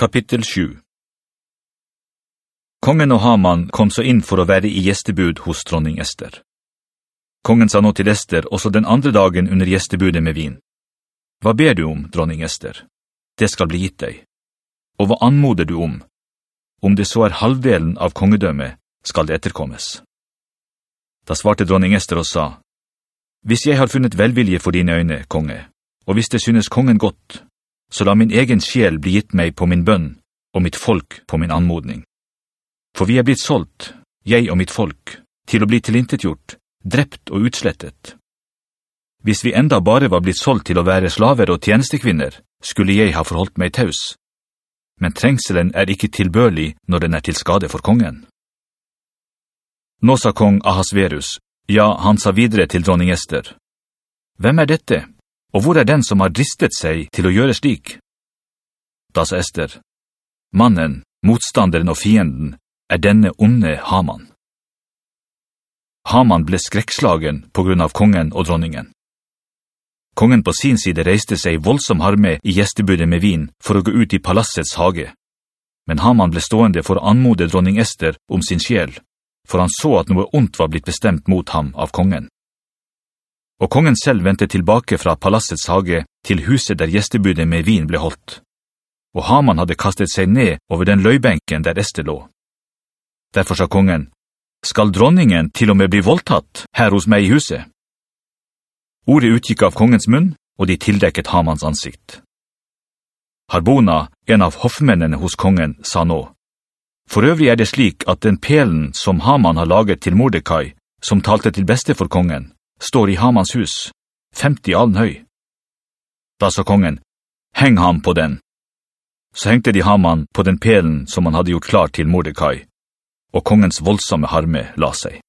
Kapittel 7 Kongen og Haman kom så inn for å være i gjestebud hos dronning Ester. Kongen sa nå til Ester også den andre dagen under gjestebudet med vin. Hva ber du om, dronning Ester? Det skal bli gitt deg. Og hva anmoder du om? Om det så er halvdelen av kongedømmet, skal det etterkommes. Da svarte dronning Ester og sa, «Hvis jeg har funnet velvilje for dine øyne, konge, og hvis det synes kongen godt, så la min egen sjel bli gitt meg på min bønn, og mitt folk på min anmodning. For vi er blitt solgt, jeg og mitt folk, til å bli tilintetgjort, drept og utslettet. Hvis vi enda bare var blitt solgt til å være slaver og tjenestekvinner, skulle jeg ha forholdt meg taus. Men trengselen er ikke tilbørlig når den er til skade for kongen. Nå sa kong Ahasverus, ja, han sa videre til dronning Ester. Hvem er dette? Og hvor er den som har dristet seg til å gjøre slik? Da sa Ester, mannen, motstanderen og fienden, er denne onde Haman. Haman ble skrekkslagen på grunn av kongen og dronningen. Kongen på sin side reiste seg voldsom harme i gjestebudet med vin for å gå ut i palassets hage. Men Haman ble stående for å anmode dronning Ester om sin sjel, for han så at noe ondt var blitt bestemt mot ham av kongen. Og kongen selv ventet tilbake fra palassets hage til huset der gjestebudet med vin ble holdt. Og Haman hadde kastet seg ned over den løybenken der Ester lå. Derfor sa kongen, «Skal dronningen til og med bli voldtatt her hos meg i huset?» Ordet utgikk av kongens munn, og de tildekket Hamans ansikt. Harbona, en av hoffmennene hos kongen, sa nå, «For øvrig er det slik at den pelen som Haman har laget til Mordecai, som talte til beste for kongen, står i Hamans hus, 50 alen høy. Da sa kongen, heng ham på den. Så hengte de Haman på den pelen som han hadde gjort klar til Mordecai, og kongens voldsomme harme la seg.